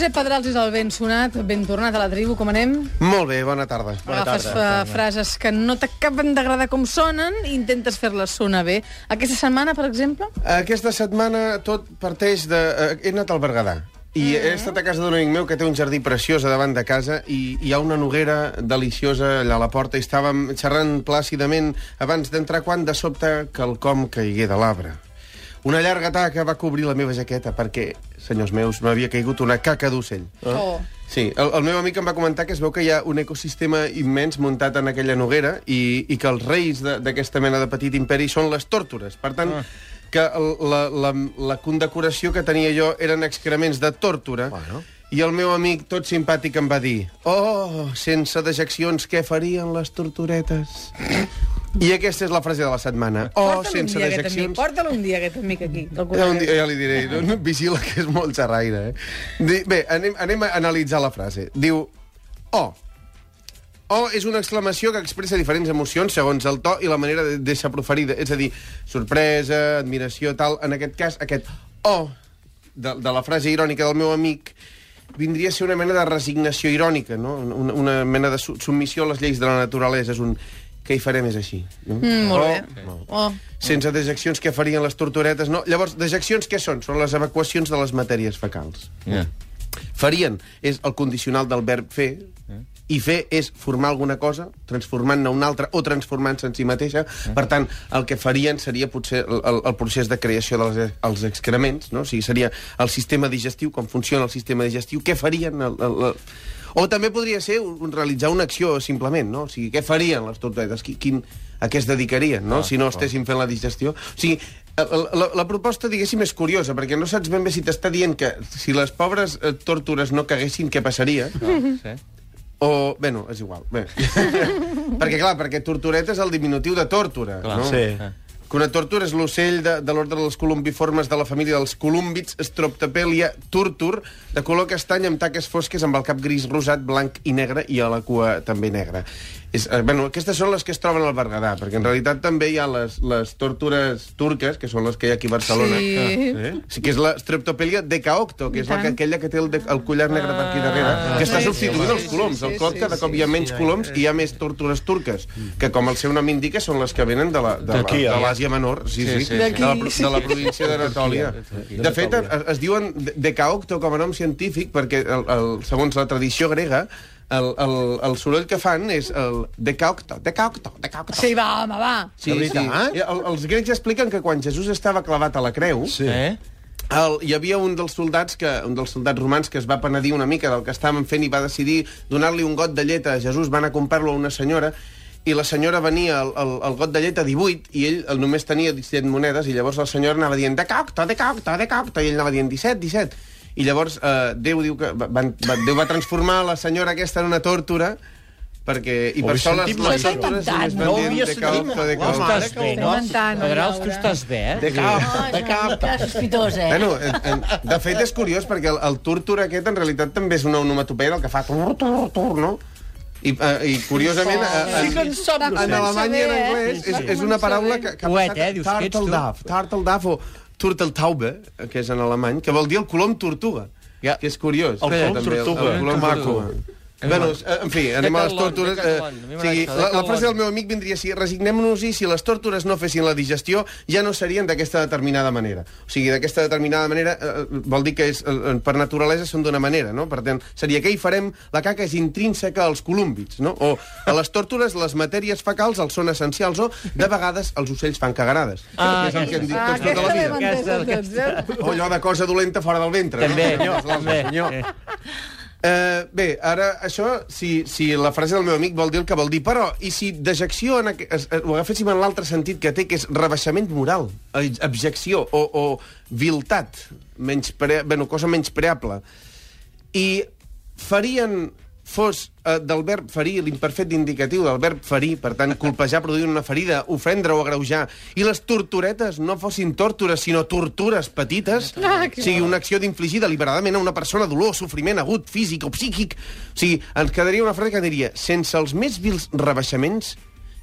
Josep Pedrals és el ben sonat, ben tornat a la tribu, com anem? Molt bé, bona tarda. Bona Agafes tarda. uh, frases que no t'acaben d'agradar com sonen i intentes fer-les sonar bé. Aquesta setmana, per exemple? Aquesta setmana tot parteix de... eh, He anat al Berguedà. I he estat a casa d'un amic meu que té un jardí preciós a davant de casa i hi ha una noguera deliciosa allà a la porta i estàvem xerrant plàcidament abans d'entrar quan de sobte quelcom caigué de l'arbre. Una llarga taca va cobrir la meva jaqueta perquè, senyors meus, m'havia caigut una caca d'ocell. Oh. Sí, el, el meu amic em va comentar que es veu que hi ha un ecosistema immens muntat en aquella noguera i, i que els reis de- d'aquesta mena de petit imperi són les tòrtores. Per tant, ah. que la, la, la condecoració que tenia jo eren excrements de tòrtora Bueno. i el meu amic, tot simpàtic, em va dir «Oh, sense dejeccions, què farien les tortoretes?» I aquesta és la frase de la setmana. Oh, Porta'l sense un dia, dejeccions... Porta'l un dia, aquest amic, aquí. Ja, un dia, ja li diré, no, no, vigila que és molt xerraire, eh? Bé, anem, anem a analitzar la frase. Diu, oh. Oh és una exclamació que expressa diferents emocions segons el to i la manera de deixar proferida. És a dir, sorpresa, admiració, tal. En aquest cas, aquest oh de, de la frase irònica del meu amic vindria a ser una mena de resignació irònica, no? Una, una mena de su- submissió a les lleis de la naturalesa. És un què hi farem és així. No? Mm, molt oh, bé. no. Oh. Sense dejeccions, què farien les tortoretes? No. Llavors, dejeccions què són? Són les evacuacions de les matèries fecals. Yeah. Farien és el condicional del verb fer, i fer és formar alguna cosa, transformant-ne una altra o transformant-se en si mateixa. Per tant, el que farien seria potser el, el, el procés de creació dels els excrements, no? o sigui, seria el sistema digestiu, com funciona el sistema digestiu, què farien... El, el, el... O també podria ser un, realitzar una acció, simplement, no? O sigui, què farien les tortoretes? Qui, quin, a què es dedicarien, no? si no estessin fent la digestió. O sigui, la, la, la proposta, diguéssim, és curiosa, perquè no saps ben bé si t'està dient que si les pobres eh, tòrtores no caguessin, què passaria? Sí. O... Bé, no, és igual. Bé. perquè, clar, perquè tortoreta és el diminutiu de tòrtora. Clar. no? Sí. Que una tòrtora és l'ocell de, de l'ordre dels columbiformes de la família dels colúmbits, Stroptopelia turtur, de color castany amb taques fosques amb el cap gris rosat, blanc i negre i a la cua també negra. És, eh, bueno, aquestes són les que es troben al Berguedà, perquè en realitat també hi ha les, les tòrtores turques, que són les que hi ha aquí a Barcelona. Sí. Eh? Sí, que és la Streptopelia decaocto, que I és la que, aquella que té el, de, el collar negre per aquí darrere, Ah, que està sí, substituint sí, els sí, coloms. sí, El sí, cop cada sí, cop hi ha menys coloms i hi ha més tòrtores turques, que com el seu nom indica són les que venen de la- de la- de l'Àsia Menor, sí, sí, Sí, sí, de, sí. la, pro- de la província d'Anatòlia. De fet, es, es diuen de- decaocto com a nom científic perquè, el, el, segons la tradició grega, el, el, el soroll que fan és el decaocto, decaocto, decaocto. Sí, va, home, va. Sí, sí. El, els grecs expliquen que quan Jesús estava clavat a la creu, Sí. Eh? el, hi havia un dels soldats que un dels soldats romans que es va penedir una mica del que estaven fent i va decidir donar-li un got de llet a Jesús, van a comprar-lo a una senyora i la senyora venia el, el, el got de llet a 18 i ell el només tenia 17 monedes i llavors la senyora anava dient de cocta, de cocta, de cocta i ell anava dient 17, 17 i llavors eh, Déu diu que va, van, va, Déu va transformar la senyora aquesta en una tòrtora perquè, i per això les, només no havia de sentit de cocta. ara Estàs bé, no? Pedrals, tu estàs bé, eh? De cap, de cap. sospitós, eh? Bueno, en, en, de fet és curiós perquè el, el tórtor aquest en realitat també és una onomatopeia del que fa tur, tur, tur, no? I, uh, i curiosament, uh, Sí que en som en alemany i en eh? anglès sí. és, és una paraula que, que ha Poet, passat eh? Dius, què ets tu? Turtleduff o Turteltaube, que és en alemany, que vol dir el colom tortuga. Ja. Que és curiós. El colom també, tortuga. El, el colom Que maco. Tortuga. Bueno, eh, en fi, anem a les mi Eh, sigui, la, la frase del meu amic vindria així, resignem-nos-hi, si les tòrtores no fessin la digestió, ja no serien d'aquesta determinada manera. O sigui, d'aquesta determinada manera eh, vol dir que és, eh, per naturalesa són d'una manera, no? Per tant, seria què hi farem? La caca és intrínseca als colúmbits, no? O a les tòrtores les matèries fecals els són essencials o, de vegades, els ocells fan cagarades. Ah, que és el que hem dit Ah, tots tota la aquesta vida. Aquesta- eh? O allò de cosa dolenta fora del ventre. També, no? també. Eh, bé, ara, això, si, si la frase del meu amic vol dir el que vol dir, però, i si dejecció en, es- ho agaféssim en l'altre sentit que té, que és rebaixament moral, eh, abjecció o, o viltat, menys pre, bueno, cosa menys preable, i farien fos eh, del verb ferir, l'imperfecte indicatiu del verb ferir, per tant, colpejar produint una ferida, ofendre o agreujar, i les torturetes no fossin tòrtores, sinó tortures petites, Ah, o sigui, una acció d'infligir deliberadament a una persona dolor, sofriment agut, físic o psíquic. O sigui, ens quedaria una frase que diria, sense els més vils rebaixaments,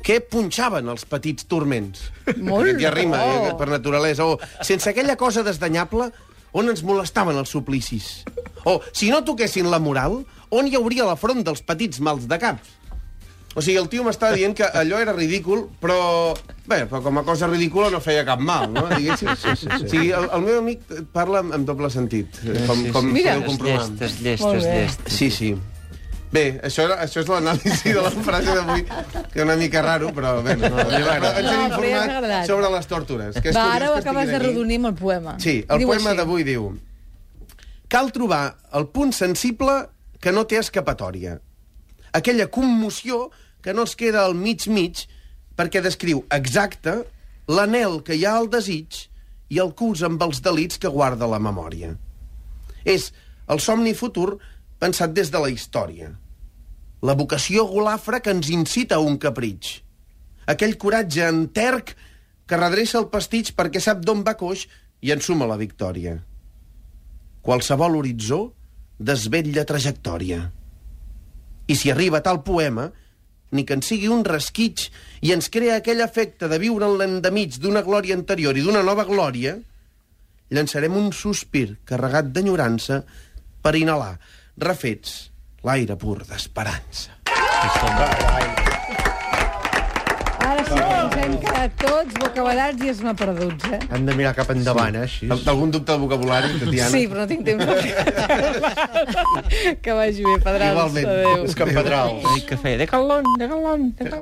què punxaven els petits turments? Molt ja rima, bo. eh, per naturalesa. O sense aquella cosa desdanyable, on ens molestaven els suplicis? O, si no toquessin la moral, on hi hauria la front dels petits mals de caps? O sigui, el tio m'estava dient que allò era ridícul, però... Bé, però com a cosa ridícula no feia cap mal, no? Diguéssim. Sí, sí, sí. O sigui, el, el meu amic parla amb, amb doble sentit, com, sí, com sí. Mira. podeu comprovar. Llestes, bé. llestes. Sí, sí. Bé, això, això és l'anàlisi de la frase d'avui, que una mica raro, però bé, no, no, ens hem informat sobre les tortures. Que és Va, ara ho acabes de redonir amb el poema. Sí, el Diu poema d'avui diu Cal trobar el punt sensible que no té escapatòria. Aquella commoció que no es queda al mig-mig perquè descriu exacte l'anel que hi ha al desig i el cus amb els delits que guarda la memòria. És el somni futur pensat des de la història. La vocació golafra que ens incita a un capritx. Aquell coratge enterc que redreça el pastitx perquè sap d'on va coix i ensuma la victòria. Qualsevol horitzó desvetlla trajectòria. I si arriba tal poema, ni que en sigui un resquitx i ens crea aquell efecte de viure en l'endemig d'una glòria anterior i d'una nova glòria, llançarem un sospir carregat d'enyorança per inhalar, refets, l'aire pur d'esperança. Ara sí que ens hem quedat tots bocabadats i esmaperduts, eh? Hem de mirar cap endavant, eh, així. Algun dubte del vocabulari, Tatiana? Sí, però no tinc temps. de que vagi bé, Pedrals. Igualment. Adéu. És que en Pedrals. Ai, cafè, de calón, de calón, de calón.